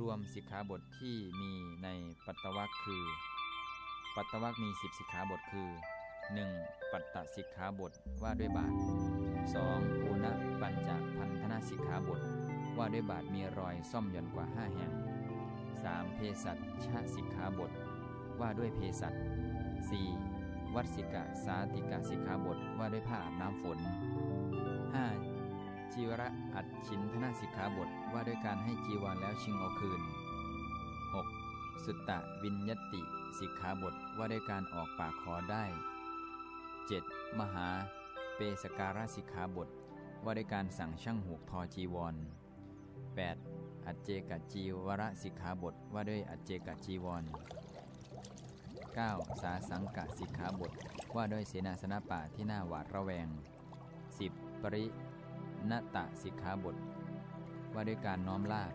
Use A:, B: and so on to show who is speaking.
A: รวมสิกขาบทที่มีในปัตตวัคคือ ปัตตวัคมี 10 สิกขาบทคือ 1. ปัตตสิกขาบทว่าด้วยบาท 2. ปูณปัญจพันธนาสิกขาบท ว่าด้วยบาทมีรอยซ่อมหย่อนกว่า 5 แห่ง 3. เภสัชชะสิกขาบท ว่าด้วยเภสัช 4. วัดสิกะสาติกะสิกขาบทว่าด้วยผ้าอาบน้ำฝน จีวระอัดชินธนาสิกขาบทว่าด้วยการให้จีวรแล้วชิงเอาคืน 6. สุตตะวินยตติสิกขาบทว่าด้วยการออกปากขอได้ 7. มหาเปสการะสิกขาบทว่าด้วยการสั่งช่างหูกทอจีวร 8. อัจเจกจีวรสิกขาบทว่าด้วยอัจเจกจีวร 9. สาสังกะสิกขาบทว่าด้วยเสนาสนะป่าที่น่าหวาดระแวง 10. ปริ นตะสิกขาบท ว่าด้วยการน้อมลาบ